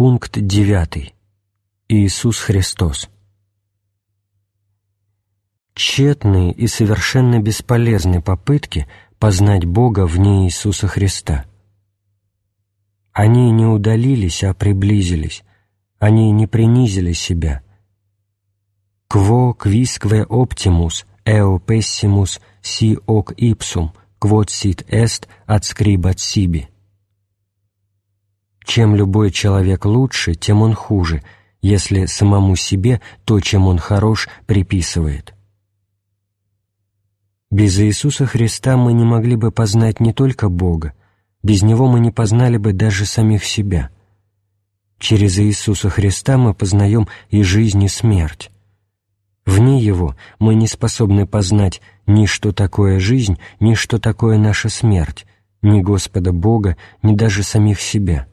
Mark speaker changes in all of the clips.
Speaker 1: Пункт 9. Иисус Христос. Тщетные и совершенно бесполезны попытки познать Бога вне Иисуса Христа. Они не удалились, а приблизились, они не принизили себя. «Quo quisque optimus eo pessimus si hoc ipsum, quod sit est adscribat sibi» чем любой человек лучше, тем он хуже, если самому себе то, чем он хорош, приписывает. Без Иисуса Христа мы не могли бы познать не только Бога, без Него мы не познали бы даже самих себя. Через Иисуса Христа мы познаем и жизнь, и смерть. Вне Его мы не способны познать ни что такое жизнь, ни что такое наша смерть, ни Господа Бога, ни даже самих себя.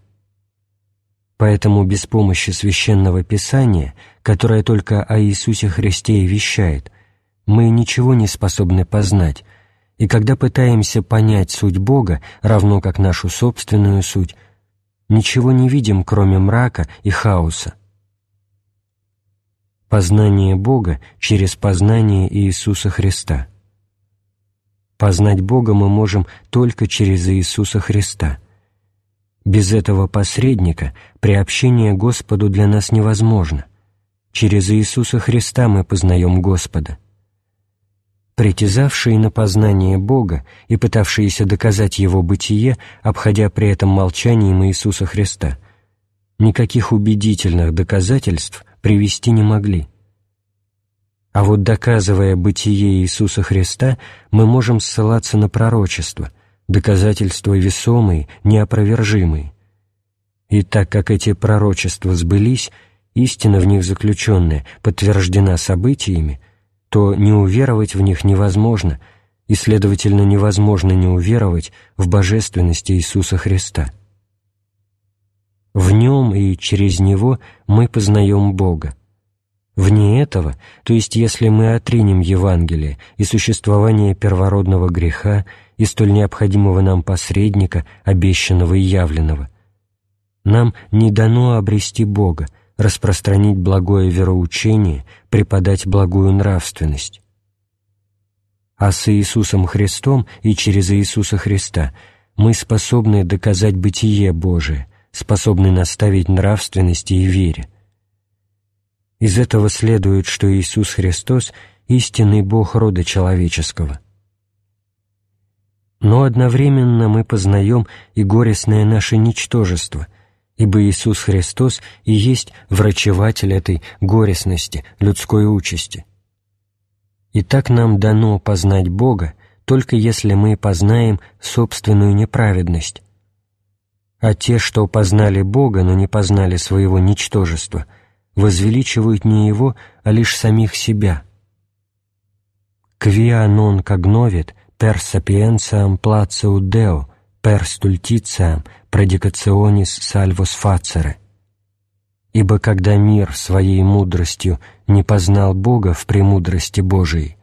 Speaker 1: Поэтому без помощи Священного Писания, которое только о Иисусе Христе и вещает, мы ничего не способны познать, и когда пытаемся понять суть Бога, равно как нашу собственную суть, ничего не видим, кроме мрака и хаоса. Познание Бога через познание Иисуса Христа. Познать Бога мы можем только через Иисуса Христа – без этого посредника приобщение Господу для нас невозможно. Через Иисуса Христа мы познаем Господа. Притязавшие на познание Бога и пытавшиеся доказать Его бытие, обходя при этом молчанием Иисуса Христа, никаких убедительных доказательств привести не могли. А вот доказывая бытие Иисуса Христа, мы можем ссылаться на пророчество, доказательства весомые, неопровержимые. И так как эти пророчества сбылись, истина в них заключенная подтверждена событиями, то не уверовать в них невозможно, и, следовательно, невозможно не уверовать в божественность Иисуса Христа. В Нем и через Него мы познаем Бога. Вне этого, то есть если мы отринем Евангелие и существование первородного греха и столь необходимого нам посредника, обещанного и явленного, нам не дано обрести Бога, распространить благое вероучение, преподать благую нравственность. А с Иисусом Христом и через Иисуса Христа мы способны доказать бытие Божие, способны наставить нравственности и вере, из этого следует, что Иисус Христос — истинный Бог рода человеческого. Но одновременно мы познаем и горестное наше ничтожество, ибо Иисус Христос и есть врачеватель этой горестности, людской участи. И так нам дано познать Бога, только если мы познаем собственную неправедность. А те, что познали Бога, но не познали своего ничтожества — возвеличивают не его, а лишь самих себя. «Quia non cognovit per sapientiam placeut Deo, per stultitiam predicationis salvos facere». Ибо когда мир своей мудростью не познал Бога в премудрости Божией,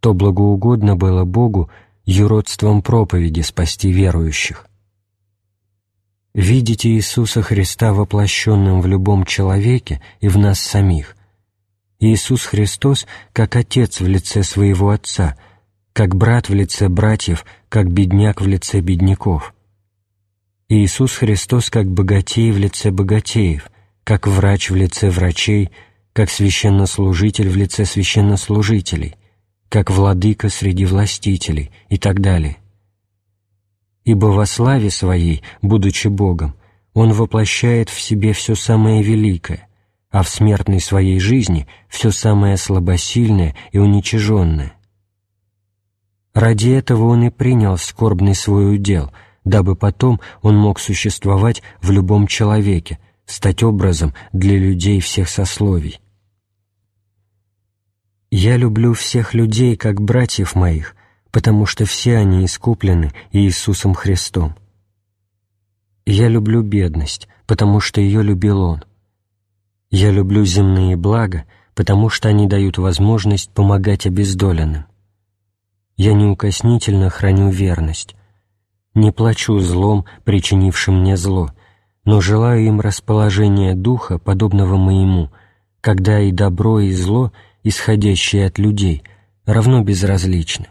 Speaker 1: то благоугодно было Богу юродством проповеди спасти верующих видите Иисуса Христа воплощенным в любом человеке и в нас самих. Иисус Христос как Отец в лице своего Отца, как брат в лице братьев, как бедняк в лице бедняков. Иисус Христос как богатей в лице богатеев, как врач в лице врачей, как священнослужитель в лице священнослужителей, как владыка среди властителей и так далее ибо во славе Своей, будучи Богом, Он воплощает в себе все самое великое, а в смертной Своей жизни все самое слабосильное и уничиженное. Ради этого Он и принял скорбный свой удел, дабы потом Он мог существовать в любом человеке, стать образом для людей всех сословий. «Я люблю всех людей, как братьев моих», потому что все они искуплены Иисусом Христом. Я люблю бедность, потому что ее любил Он. Я люблю земные блага, потому что они дают возможность помогать обездоленным. Я неукоснительно храню верность, не плачу злом, причинившим мне зло, но желаю им расположения духа, подобного моему, когда и добро, и зло, исходящие от людей, равно безразличны.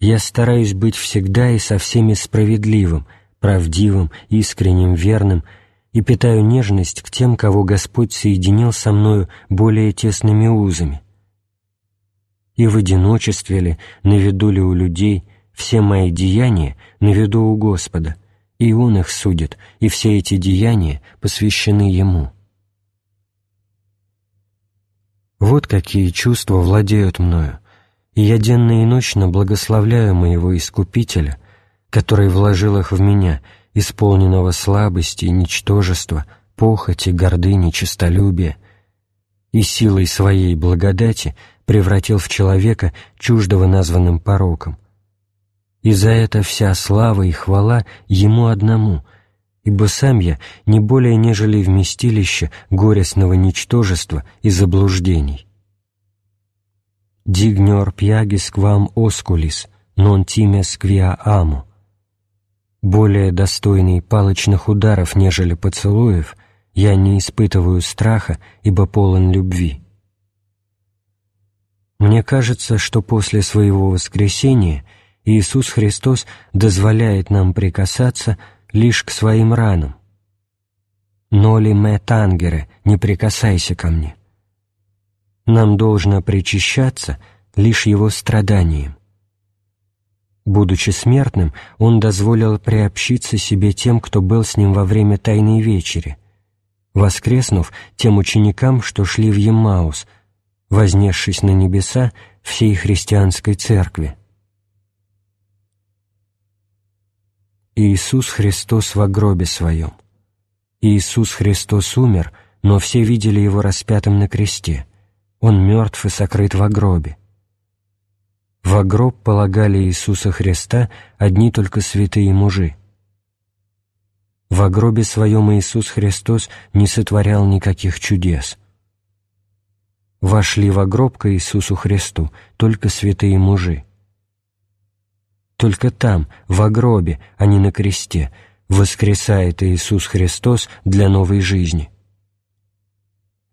Speaker 1: Я стараюсь быть всегда и со всеми справедливым, правдивым, искренним, верным, и питаю нежность к тем, кого Господь соединил со мною более тесными узами. И в одиночестве ли, на виду ли у людей, все мои деяния на виду у Господа, и Он их судит, и все эти деяния посвящены Ему. Вот какие чувства владеют мною, и я денно и ночно благословляю моего Искупителя, который вложил их в меня, исполненного слабости и ничтожества, похоти, гордыни, честолюбия, и силой своей благодати превратил в человека, чуждого названным пороком. И за это вся слава и хвала Ему одному, ибо сам я не более нежели вместилище горестного ничтожества и заблуждений. «Дигнер пьягис квам оскулис, нон тимес квиа аму» более достойный палочных ударов, нежели поцелуев, я не испытываю страха, ибо полон любви. Мне кажется, что после своего воскресения Иисус Христос дозволяет нам прикасаться лишь к своим ранам. «Ноли ме тангере, не прикасайся ко мне». Нам должно причащаться лишь Его страданием. Будучи смертным, он дозволил приобщиться себе тем, кто был с ним во время Тайной Вечери, воскреснув тем ученикам, что шли в Емаус, вознесшись на небеса всей христианской церкви. Иисус Христос во гробе своем. Иисус Христос умер, но все видели Его распятым на кресте. Он мертв и сокрыт во гробе. Во гроб полагали Иисуса Христа одни только святые мужи. Во гробе своем Иисус Христос не сотворял никаких чудес. Вошли во гроб к Иисусу Христу только святые мужи. Только там, во гробе, а не на кресте, воскресает Иисус Христос для новой жизни.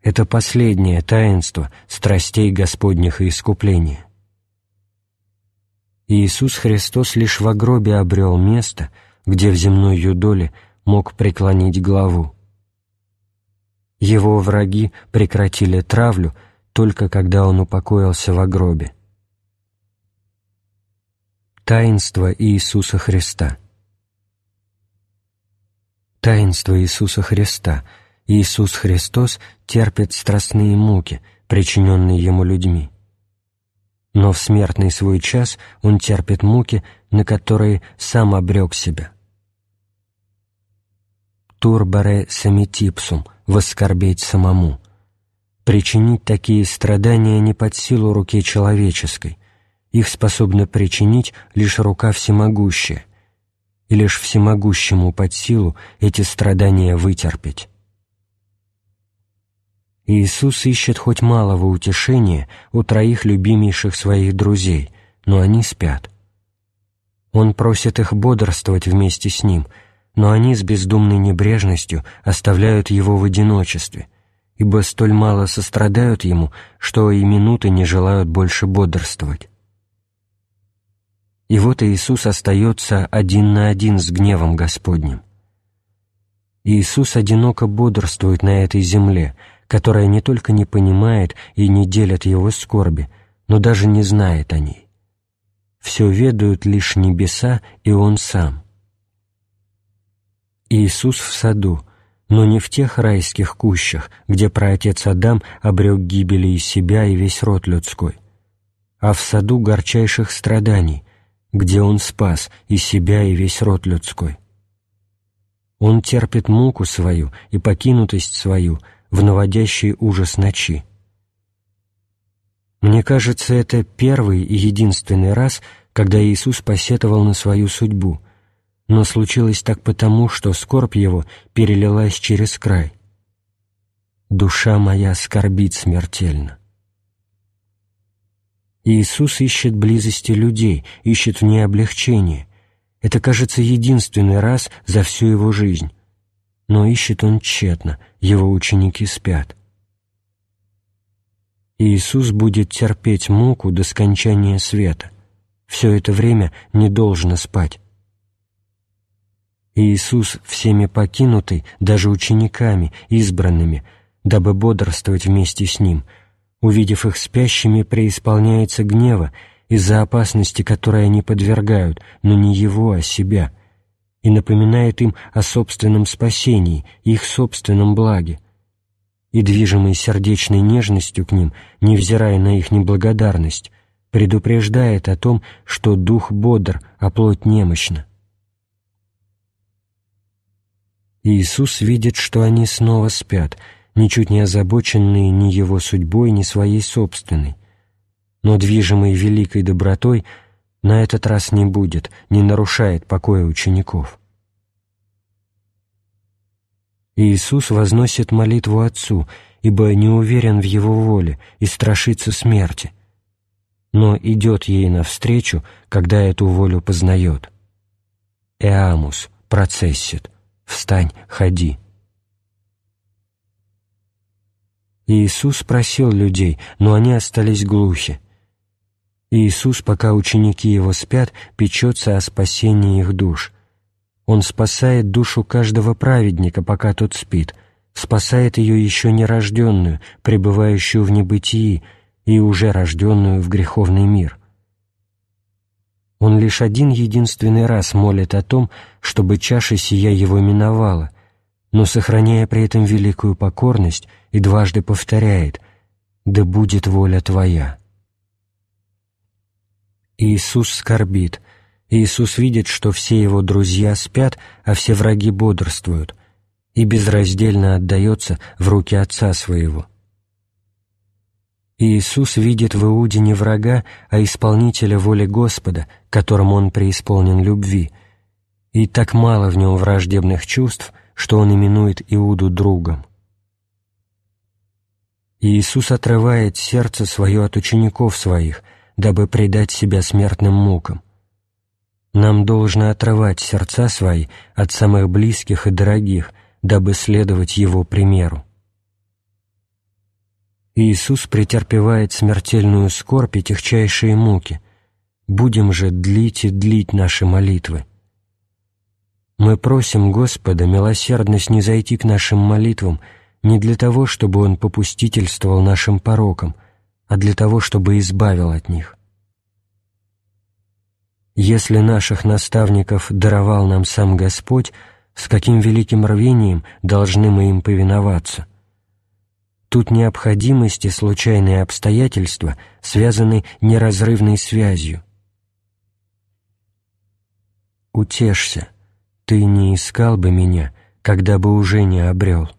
Speaker 1: Это последнее таинство страстей Господних и искупления. Иисус Христос лишь в гробе обрел место, где в земной юдоле мог преклонить главу. Его враги прекратили травлю только когда он упокоился в гробе. Таинство Иисуса Христа Таинство Иисуса Христа. Иисус Христос терпит страстные муки, причиненные Ему людьми но в смертный свой час он терпит муки, на которые сам обрек себя. Турбаре самитипсум — воскорбеть самому. Причинить такие страдания не под силу руке человеческой, их способна причинить лишь рука всемогущая, и лишь всемогущему под силу эти страдания вытерпеть. Иисус ищет хоть малого утешения у троих любимейших своих друзей, но они спят. Он просит их бодрствовать вместе с Ним, но они с бездумной небрежностью оставляют Его в одиночестве, ибо столь мало сострадают Ему, что и минуты не желают больше бодрствовать. И вот Иисус остается один на один с гневом Господним. Иисус одиноко бодрствует на этой земле — которая не только не понимает и не делит его скорби, но даже не знает о ней. Все ведают лишь небеса и Он сам. Иисус в саду, но не в тех райских кущах, где праотец Адам обрек гибели и себя, и весь род людской, а в саду горчайших страданий, где Он спас и себя, и весь род людской. Он терпит муку свою и покинутость свою — в наводящий ужас ночи. Мне кажется, это первый и единственный раз, когда Иисус посетовал на свою судьбу, но случилось так потому, что скорбь его перелилась через край. «Душа моя скорбит смертельно». Иисус ищет близости людей, ищет в ней облегчения, Это, кажется, единственный раз за всю его жизнь. Но ищет он тщетно, его ученики спят. Иисус будет терпеть муку до скончания света. Все это время не должно спать. Иисус всеми покинутый, даже учениками, избранными, дабы бодрствовать вместе с Ним, увидев их спящими, преисполняется гнева из-за опасности, которой они подвергают, но не Его, а себя, и напоминает им о собственном спасении, их собственном благе, и, движимый сердечной нежностью к ним, невзирая на их неблагодарность, предупреждает о том, что дух бодр, а плоть немощна. Иисус видит, что они снова спят, ничуть не озабоченные ни его судьбой, ни своей собственной. Но движимый великой добротой на этот раз не будет, не нарушает покоя учеников. Иисус возносит молитву Отцу, ибо не уверен в Его воле и страшится смерти, но идет ей навстречу, когда эту волю познает. Эамус, процессит, встань, ходи. Иисус просил людей, но они остались глухи. Иисус, пока ученики Его спят, печется о спасении их душ — он спасает душу каждого праведника, пока тот спит, спасает ее еще нерожденную, пребывающую в небытии и уже рожденную в греховный мир. Он лишь один единственный раз молит о том, чтобы чаша сия его миновала, но, сохраняя при этом великую покорность, и дважды повторяет «Да будет воля Твоя». Иисус скорбит, Иисус видит, что все его друзья спят, а все враги бодрствуют, и безраздельно отдается в руки Отца Своего. Иисус видит в Иуде не врага, а исполнителя воли Господа, которому он преисполнен любви, и так мало в нем враждебных чувств, что он именует Иуду другом. Иисус отрывает сердце свое от учеников своих, дабы предать себя смертным мукам. Нам должно отрывать сердца свои от самых близких и дорогих, дабы следовать Его примеру. Иисус претерпевает смертельную скорбь и техчайшие муки. Будем же длить и длить наши молитвы. Мы просим Господа милосердно снизойти к нашим молитвам не для того, чтобы Он попустительствовал нашим порокам, а для того, чтобы избавил от них. Если наших наставников даровал нам сам Господь, с каким великим рвением должны мы им повиноваться? Тут необходимость и случайные обстоятельства связаны неразрывной связью. «Утешься, ты не искал бы меня, когда бы уже не обрел.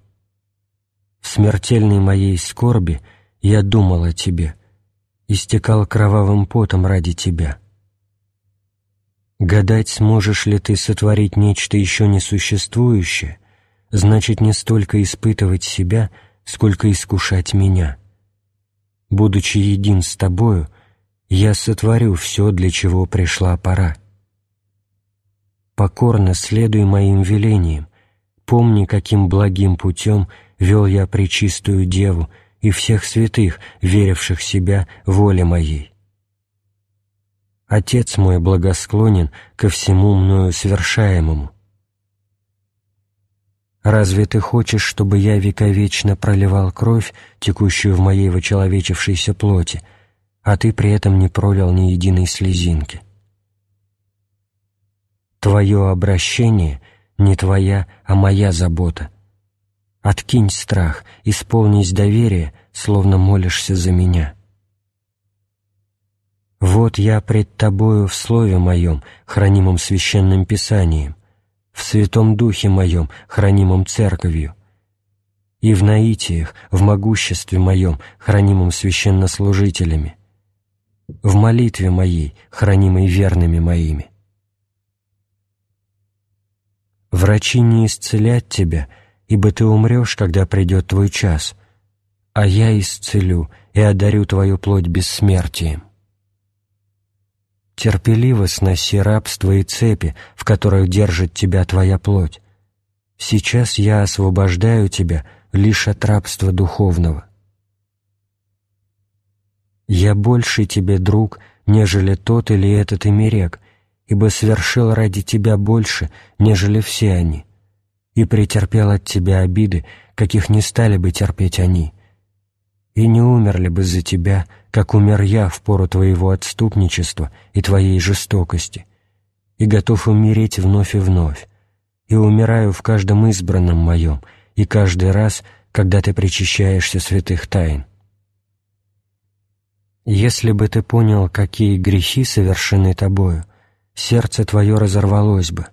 Speaker 1: В смертельной моей скорби я думал о тебе, истекал кровавым потом ради тебя». Гадать, сможешь ли ты сотворить нечто еще несуществующее, значит не столько испытывать себя, сколько искушать меня. Будучи един с тобою, я сотворю все, для чего пришла пора. Покорно следуй моим велениям, помни, каким благим путем вел я пречистую Деву и всех святых, веривших себя воле моей. Отец мой благосклонен ко всему мною совершаемому. Разве ты хочешь, чтобы я вековечно проливал кровь, текущую в моей вочеловечившейся плоти, а ты при этом не пролил ни единой слезинки? Твое обращение не твоя, а моя забота. Откинь страх, исполнись доверие, словно молишься за меня». «Вот я пред Тобою в Слове Моем, хранимом Священным Писанием, в Святом Духе Моем, хранимом Церковью, и в наитиях, в могуществе Моем, хранимом священнослужителями, в молитве Моей, хранимой верными Моими. Врачи не исцелят Тебя, ибо Ты умрешь, когда придет Твой час, а я исцелю и одарю Твою плоть бессмертием. Терпеливо сноси рабство и цепи, в которых держит тебя твоя плоть. Сейчас я освобождаю тебя лишь от рабства духовного. Я больше тебе, друг, нежели тот или этот имерек, ибо совершил ради тебя больше, нежели все они, и претерпел от тебя обиды, каких не стали бы терпеть они, и не умерли бы за тебя, как умер я в пору твоего отступничества и твоей жестокости, и готов умереть вновь и вновь, и умираю в каждом избранном моем, и каждый раз, когда ты причащаешься святых тайн. Если бы ты понял, какие грехи совершены тобою, сердце твое разорвалось бы.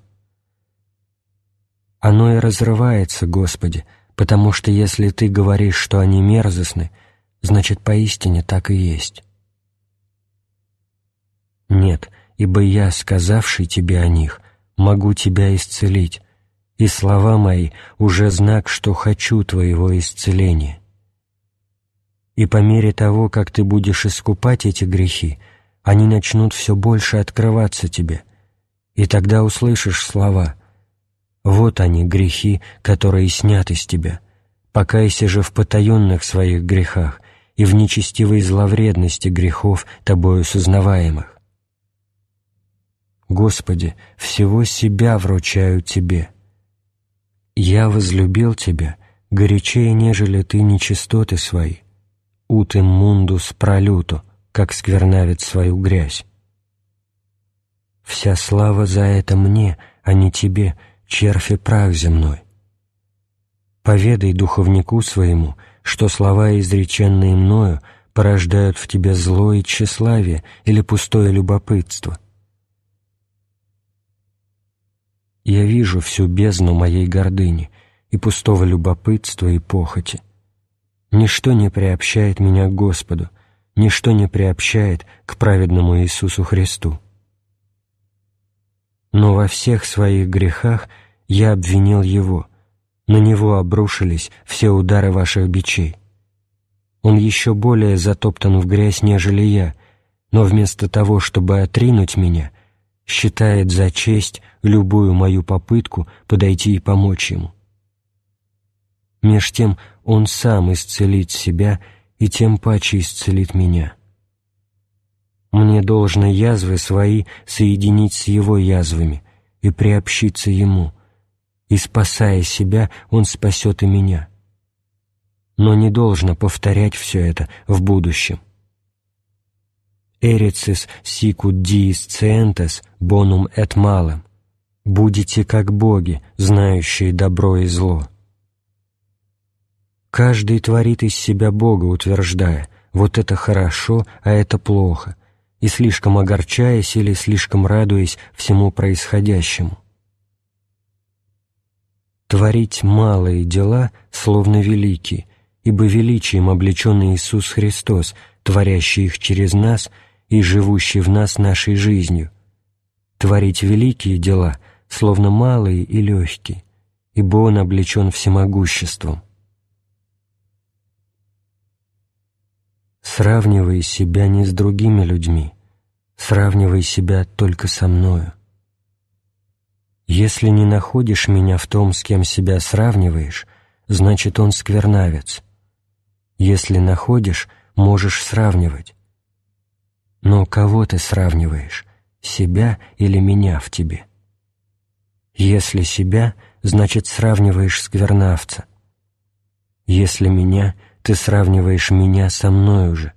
Speaker 1: Оно и разрывается, Господи, потому что если Ты говоришь, что они мерзостны, значит, поистине так и есть. Нет, ибо я, сказавший Тебе о них, могу Тебя исцелить, и слова мои уже знак, что хочу Твоего исцеления. И по мере того, как Ты будешь искупать эти грехи, они начнут все больше открываться тебе, и тогда услышишь слова «Вот они, грехи, которые сняты с тебя. Покайся же в потаенных своих грехах и в нечестивой зловредности грехов, тобою сознаваемых». Господи, всего себя вручаю Тебе. Я возлюбил Тебя горячее, нежели Ты нечистоты свои. Утым мундус пролюто, как сквернавит свою грязь. Вся слава за это мне, а не тебе, червь и прах земной. Поведай духовнику своему, что слова, изреченные мною, порождают в тебе зло и тщеславие или пустое любопытство. Я вижу всю бездну моей гордыни и пустого любопытства и похоти. Ничто не приобщает меня к Господу, ничто не приобщает к праведному Иисусу Христу. Но во всех своих грехах я обвинил Его, на Него обрушились все удары ваших бичей. Он еще более затоптан в грязь, нежели я, но вместо того, чтобы отринуть меня, считает за честь любую мою попытку подойти и помочь Ему. Меж тем Он сам исцелит себя и тем паче исцелит меня. Мне должно язвы свои соединить с его язвами и приобщиться ему, и, спасая себя, он спасет и меня. Но не должно повторять все это в будущем. «Эрицис сикут диис центес бонум эт малым» «Будете как боги, знающие добро и зло». Каждый творит из себя Бога, утверждая, вот это хорошо, а это плохо, и слишком огорчаясь или слишком радуясь всему происходящему. Творить малые дела, словно великие, ибо величием облечен Иисус Христос, творящий их через нас и живущий в нас нашей жизнью. Творить великие дела, словно малые и легкие, ибо Он облечен всемогуществом. Сравнивай себя не с другими людьми, сравнивай себя только со мною. Если не находишь меня в том, с кем себя сравниваешь, значит, он сквернавец. Если находишь, можешь сравнивать. Но кого ты сравниваешь, себя или меня в тебе? Если себя, значит, сравниваешь сквернавца. Если меня — ты сравниваешь меня со мною же,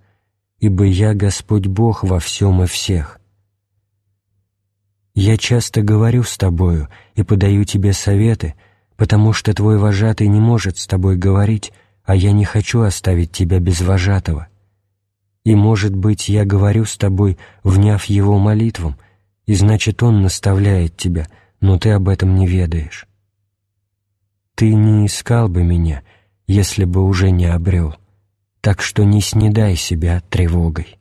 Speaker 1: ибо я Господь Бог во всем и всех. Я часто говорю с тобою и подаю тебе советы, потому что твой вожатый не может с тобой говорить, а я не хочу оставить тебя без вожатого. И, может быть, я говорю с тобой, вняв его молитвам, и значит, он наставляет тебя, но ты об этом не ведаешь. Ты не искал бы меня, если бы уже не обрел, так что не снедай себя тревогой.